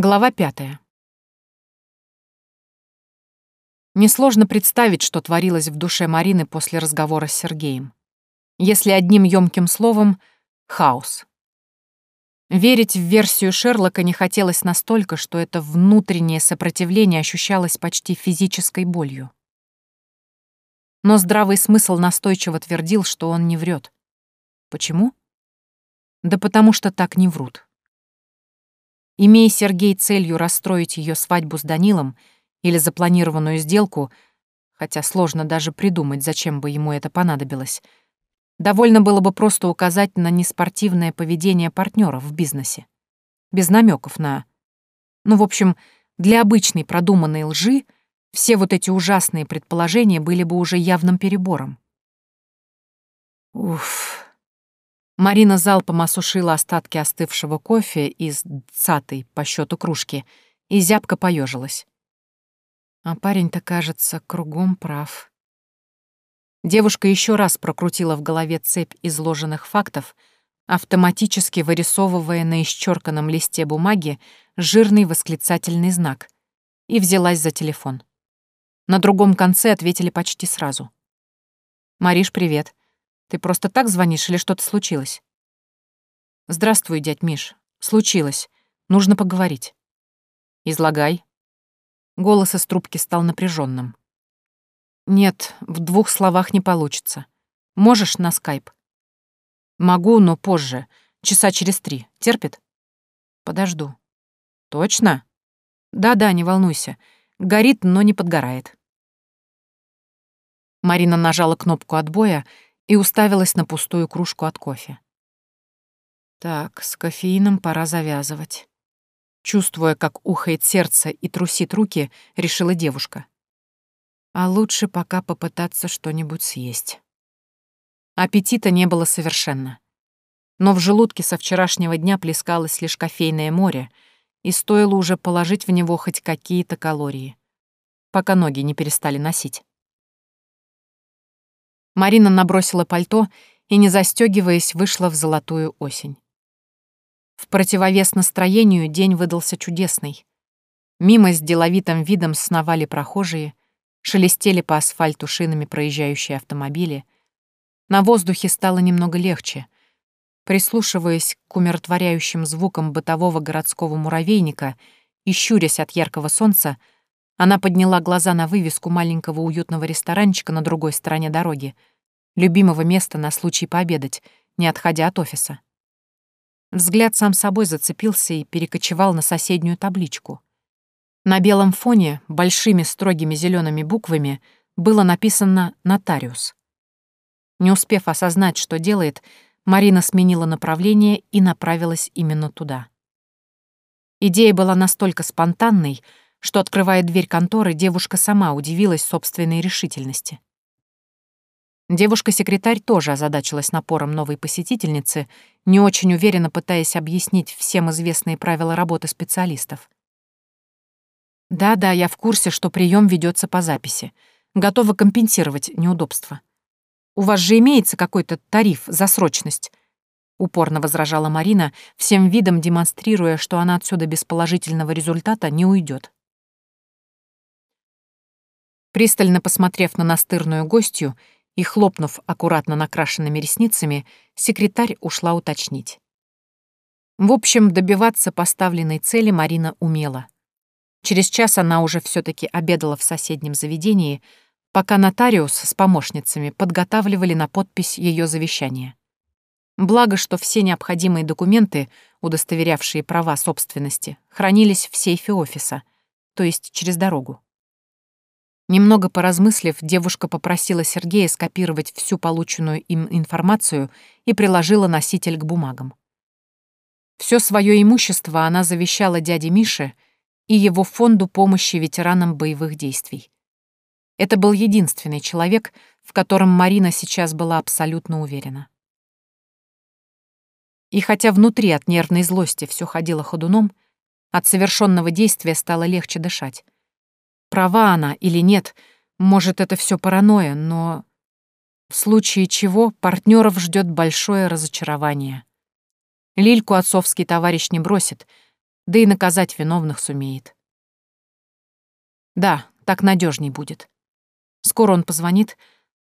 Глава пятая. Несложно представить, что творилось в душе Марины после разговора с Сергеем. Если одним ёмким словом — хаос. Верить в версию Шерлока не хотелось настолько, что это внутреннее сопротивление ощущалось почти физической болью. Но здравый смысл настойчиво твердил, что он не врет. Почему? Да потому что так не врут. Имея Сергей целью расстроить ее свадьбу с Данилом или запланированную сделку, хотя сложно даже придумать, зачем бы ему это понадобилось, довольно было бы просто указать на неспортивное поведение партнеров в бизнесе. Без намеков на... Ну, в общем, для обычной продуманной лжи все вот эти ужасные предположения были бы уже явным перебором. Уф. Марина залпом осушила остатки остывшего кофе из цатой по счету кружки и зябко поежилась. А парень-то, кажется, кругом прав. Девушка еще раз прокрутила в голове цепь изложенных фактов, автоматически вырисовывая на исчерканном листе бумаги жирный восклицательный знак, и взялась за телефон. На другом конце ответили почти сразу. «Мариш, привет. Ты просто так звонишь или что-то случилось? Здравствуй, дядь Миш. Случилось. Нужно поговорить. Излагай. Голос из трубки стал напряженным. Нет, в двух словах не получится. Можешь на скайп? Могу, но позже. Часа через три. Терпит? Подожду. Точно? Да-да, не волнуйся. Горит, но не подгорает. Марина нажала кнопку отбоя, и уставилась на пустую кружку от кофе. Так, с кофеином пора завязывать. Чувствуя, как ухает сердце и трусит руки, решила девушка. А лучше пока попытаться что-нибудь съесть. Аппетита не было совершенно. Но в желудке со вчерашнего дня плескалось лишь кофейное море, и стоило уже положить в него хоть какие-то калории, пока ноги не перестали носить. Марина набросила пальто и, не застегиваясь, вышла в золотую осень. В противовес настроению день выдался чудесный. Мимо с деловитым видом сновали прохожие, шелестели по асфальту шинами проезжающие автомобили. На воздухе стало немного легче. Прислушиваясь к умиротворяющим звукам бытового городского муравейника и щурясь от яркого солнца, она подняла глаза на вывеску маленького уютного ресторанчика на другой стороне дороги, любимого места на случай пообедать, не отходя от офиса. Взгляд сам собой зацепился и перекочевал на соседнюю табличку. На белом фоне большими строгими зелеными буквами было написано «Нотариус». Не успев осознать, что делает, Марина сменила направление и направилась именно туда. Идея была настолько спонтанной, что, открывая дверь конторы, девушка сама удивилась собственной решительности. Девушка-секретарь тоже озадачилась напором новой посетительницы, не очень уверенно пытаясь объяснить всем известные правила работы специалистов. «Да-да, я в курсе, что прием ведется по записи. Готова компенсировать неудобства. У вас же имеется какой-то тариф за срочность?» Упорно возражала Марина, всем видом демонстрируя, что она отсюда без положительного результата не уйдет. Пристально посмотрев на настырную гостью и хлопнув аккуратно накрашенными ресницами, секретарь ушла уточнить. В общем, добиваться поставленной цели Марина умела. Через час она уже все таки обедала в соседнем заведении, пока нотариус с помощницами подготавливали на подпись ее завещание. Благо, что все необходимые документы, удостоверявшие права собственности, хранились в сейфе офиса, то есть через дорогу. Немного поразмыслив, девушка попросила Сергея скопировать всю полученную им информацию и приложила носитель к бумагам. Все свое имущество она завещала дяде Мише и его фонду помощи ветеранам боевых действий. Это был единственный человек, в котором Марина сейчас была абсолютно уверена. И хотя внутри от нервной злости все ходило ходуном, от совершенного действия стало легче дышать. Права она или нет, может, это все паранойя, но... В случае чего партнеров ждет большое разочарование. Лильку отцовский товарищ не бросит, да и наказать виновных сумеет. Да, так надежней будет. Скоро он позвонит,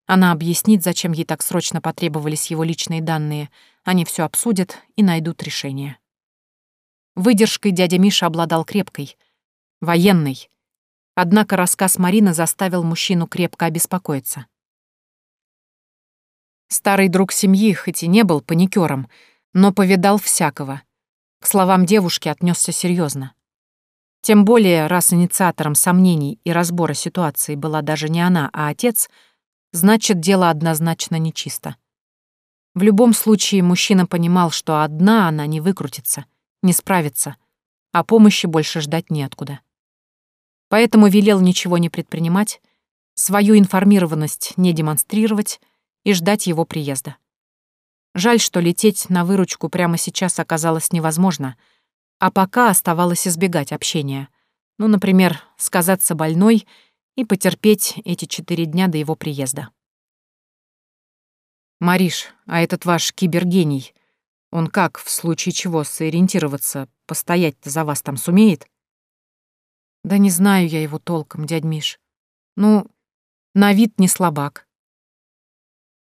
она объяснит, зачем ей так срочно потребовались его личные данные, они все обсудят и найдут решение. Выдержкой дядя Миша обладал крепкой, военной. Однако рассказ Марины заставил мужчину крепко обеспокоиться. Старый друг семьи, хоть и не был паникером, но повидал всякого. К словам девушки отнесся серьезно. Тем более, раз инициатором сомнений и разбора ситуации была даже не она, а отец, значит, дело однозначно нечисто. В любом случае, мужчина понимал, что одна она не выкрутится, не справится, а помощи больше ждать неоткуда. Поэтому велел ничего не предпринимать, свою информированность не демонстрировать и ждать его приезда. Жаль, что лететь на выручку прямо сейчас оказалось невозможно, а пока оставалось избегать общения. Ну, например, сказаться больной и потерпеть эти четыре дня до его приезда. «Мариш, а этот ваш кибергений, он как, в случае чего, сориентироваться, постоять-то за вас там сумеет?» «Да не знаю я его толком, дядь Миш. Ну, на вид не слабак.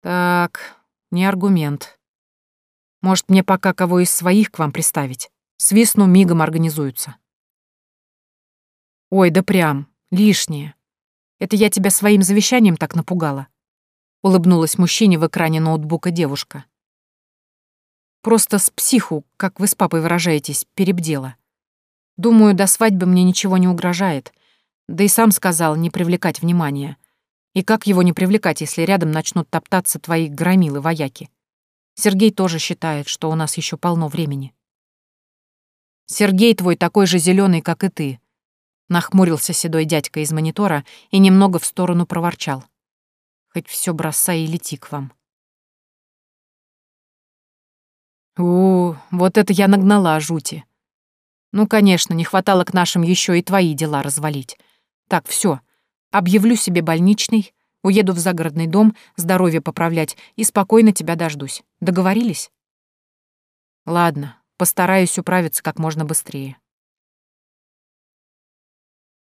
Так, не аргумент. Может, мне пока кого из своих к вам приставить? Свистну, мигом организуются. Ой, да прям, лишнее. Это я тебя своим завещанием так напугала. Улыбнулась мужчине в экране ноутбука девушка. Просто с психу, как вы с папой выражаетесь, перебдела. Думаю, до свадьбы мне ничего не угрожает. Да и сам сказал не привлекать внимания. И как его не привлекать, если рядом начнут топтаться твои громилы-вояки? Сергей тоже считает, что у нас еще полно времени. Сергей твой такой же зеленый, как и ты. Нахмурился седой дядька из монитора и немного в сторону проворчал. Хоть все бросай и лети к вам. У, вот это я нагнала жути. Ну, конечно, не хватало к нашим еще и твои дела развалить. Так, все, Объявлю себе больничный, уеду в загородный дом, здоровье поправлять и спокойно тебя дождусь. Договорились? Ладно, постараюсь управиться как можно быстрее.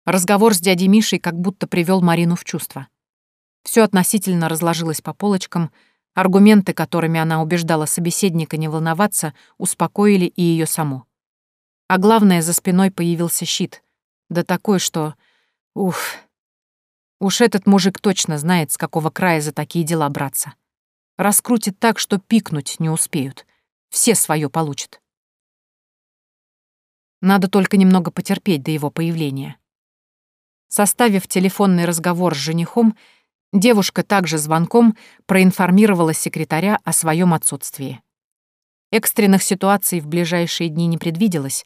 Разговор с дядей Мишей как будто привел Марину в чувство. Все относительно разложилось по полочкам, аргументы, которыми она убеждала собеседника не волноваться, успокоили и ее саму. А главное, за спиной появился щит. Да такой, что... Уф, Уж этот мужик точно знает, с какого края за такие дела браться. Раскрутит так, что пикнуть не успеют. Все свое получат. Надо только немного потерпеть до его появления. Составив телефонный разговор с женихом, девушка также звонком проинформировала секретаря о своем отсутствии. Экстренных ситуаций в ближайшие дни не предвиделось,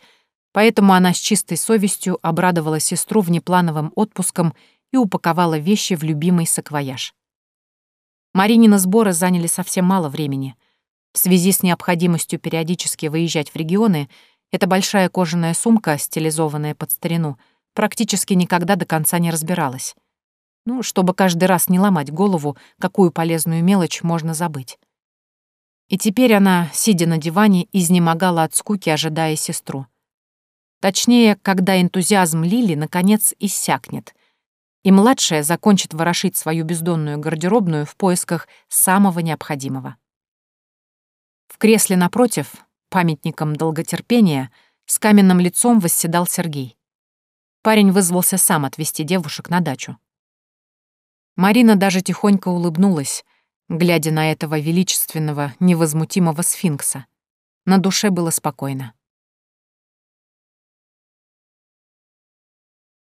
поэтому она с чистой совестью обрадовала сестру внеплановым отпуском и упаковала вещи в любимый саквояж. Маринины сборы заняли совсем мало времени. В связи с необходимостью периодически выезжать в регионы, эта большая кожаная сумка, стилизованная под старину, практически никогда до конца не разбиралась. Ну, чтобы каждый раз не ломать голову, какую полезную мелочь можно забыть. И теперь она, сидя на диване, изнемогала от скуки, ожидая сестру. Точнее, когда энтузиазм Лили наконец иссякнет, и младшая закончит ворошить свою бездонную гардеробную в поисках самого необходимого. В кресле напротив, памятником долготерпения, с каменным лицом восседал Сергей. Парень вызвался сам отвезти девушек на дачу. Марина даже тихонько улыбнулась, глядя на этого величественного, невозмутимого сфинкса. На душе было спокойно.